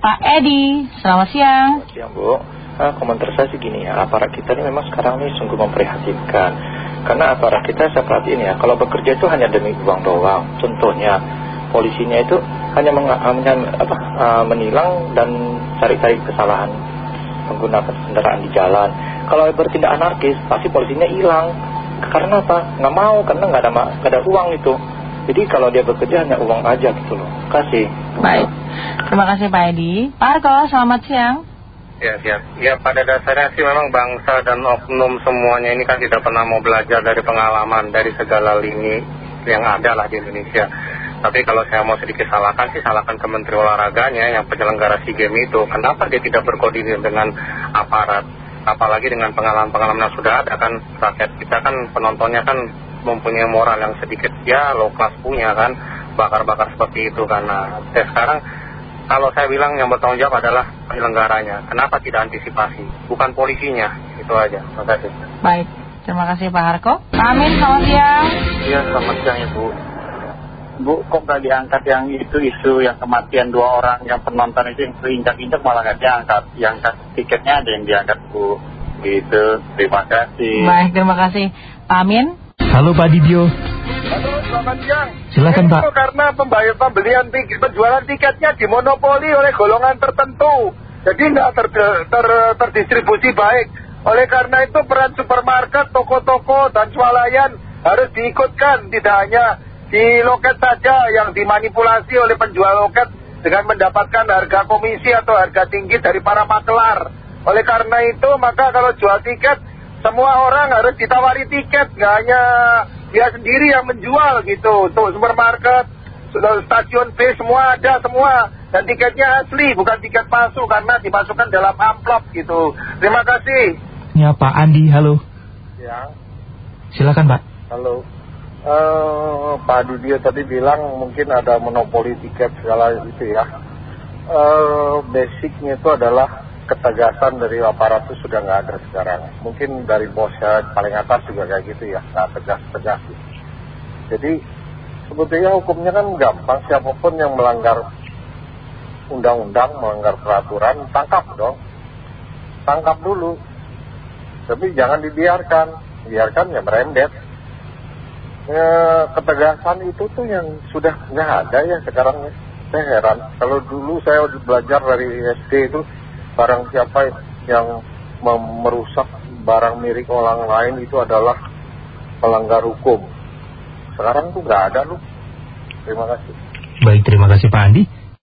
Pak Edi, selamat siang. Selamat siang Bu. Nah, komentar saya sih gini ya, aparat kita ini memang sekarang ini sungguh memprihatinkan. Karena aparat kita saya perhatiin ya, kalau bekerja itu hanya demi uang doang. Contohnya, polisinya itu hanya, meng, apa, uh, menilang dan cari-cari kesalahan menggunakan kendaraan di jalan. Kalau bertindak anarkis, pasti polisinya hilang. Karena apa? Nggak mau, karena nggak ada, nggak ada uang itu. Jadi kalau dia bekerja hanya uang aja gitu loh. Kasih. Baik. Terima kasih Pak Edi. Pak Arko, selamat siang. Ya, siap. Ya, pada dasarnya sih memang bangsa dan oknum semuanya ini kan tidak pernah mau belajar dari pengalaman, dari segala lini yang ada lah di Indonesia. Tapi kalau saya mau sedikit salahkan sih, salahkan ke Menteri Olahraganya yang penyelenggara SEA Games itu. Kenapa dia tidak berkoordinir dengan aparat? Apalagi dengan pengalaman-pengalaman yang sudah ada kan, rakyat kita kan penontonnya kan mempunyai moral yang sedikit ya low class punya kan, bakar-bakar seperti itu karena nah, sekarang kalau saya bilang yang bertanggung jawab adalah penyelenggaranya. Kenapa tidak antisipasi? Bukan polisinya. Itu aja. Terima kasih. Baik. Terima kasih Pak Harko. Amin, selamat siang. Iya, selamat siang Ibu. Bu, kok nggak diangkat yang itu isu yang kematian dua orang yang penonton itu yang seinjak-injak malah nggak diangkat. Yang tiketnya ada yang diangkat Bu. Gitu, terima kasih. Baik, terima kasih. Pak Amin. Halo Pak Dibio. Halo, selamat siang. Silakan Pak. Itu karena pembayar pembelian tiket, penjualan tiketnya dimonopoli oleh golongan tertentu. Jadi nggak ter, ter, terdistribusi baik. Oleh karena itu peran supermarket, toko-toko, dan swalayan harus diikutkan. Tidak hanya di loket saja yang dimanipulasi oleh penjual loket dengan mendapatkan harga komisi atau harga tinggi dari para makelar. Oleh karena itu maka kalau jual tiket semua orang harus ditawari tiket, nggak hanya dia sendiri yang menjual gitu. Untuk supermarket, stasiun B semua ada semua. Dan tiketnya asli, bukan tiket palsu karena dimasukkan dalam amplop gitu. Terima kasih. Ya Pak Andi, halo. Ya. Silakan Pak. Halo. Uh, Pak Didio tadi bilang mungkin ada monopoli tiket segala itu ya. Uh, basicnya itu adalah ketegasan dari aparat itu sudah nggak ada sekarang. Mungkin dari bosnya paling atas juga kayak gitu ya, nggak tegas-tegas. Jadi sebetulnya hukumnya kan gampang, siapa pun yang melanggar undang-undang, melanggar peraturan, tangkap dong. Tangkap dulu. Tapi jangan dibiarkan, biarkan ya merendet. Ya, ketegasan itu tuh yang sudah nggak ada ya sekarang ya. Saya heran, kalau dulu saya belajar dari SD itu barang siapa yang merusak barang milik orang lain itu adalah pelanggar hukum. Sekarang tuh nggak ada loh. Terima kasih. Baik, terima kasih Pak Andi.